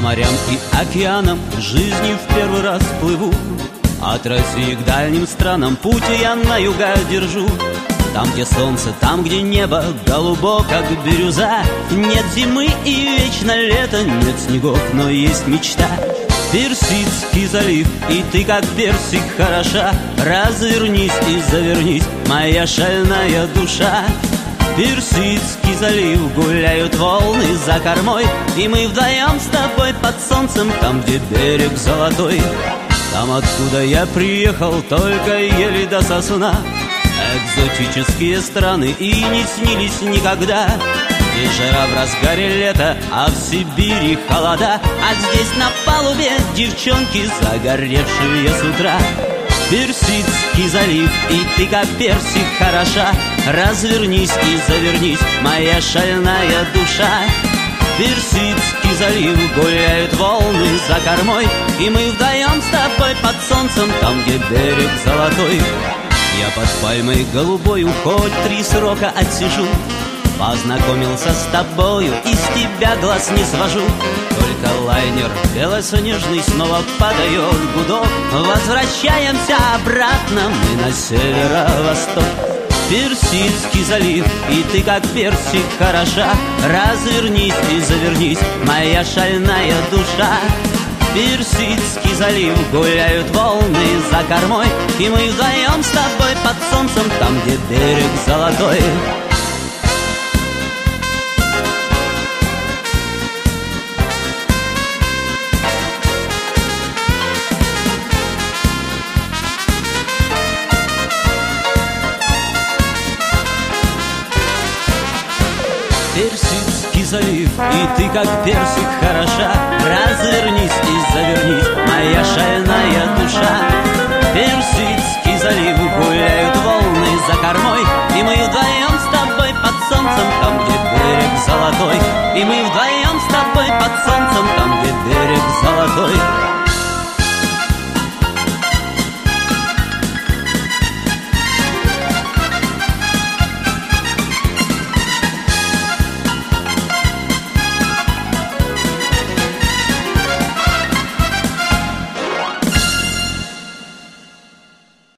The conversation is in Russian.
морям и океанам жизни в первый раз плыву. От России к дальним странам путь я на юга держу. Там, где солнце, там, где небо голубо, как бирюза. Нет зимы и вечно лето, нет снегов, но есть мечта. Персидский залив, и ты как персик хороша. Развернись и завернись, моя шальная душа Персидский залив гуляют волны за кормой И мы вдвоем с тобой под солнцем Там, где берег золотой. Там, откуда я приехал, только еле до сосна. Экзотические страны и не снились никогда. Здесь жара в разгаре лета, а в Сибири холода. А здесь на палубе девчонки, загоревшие с утра Персидский залив, и ты как персик хороша. Развернись и завернись, моя шальная душа. Персидский залив, гуляют волны за кормой И мы вдвоем с тобой под солнцем, там, где берег золотой. Я под пальмой голубой хоть три срока отсижу. Познакомился с тобою, из тебя глаз не свожу. Только белоснежный снова подает гудок. Возвращаемся обратно мы на северо-восток. Персидский залив, и ты как персик хороша. Развернись и завернись, моя шальная душа. Персидский залив гуляют волны за кормой. И мы вдвоем с тобой под солнцем, там, где берег золотой Персидский залив, и ты как персик хороша. Развернись и завернись, моя шальная душа. Персидский залив, гуляют волны за кормой И мы вдвоем с тобой под солнцем, там, где берег золотой. И мы вдвоем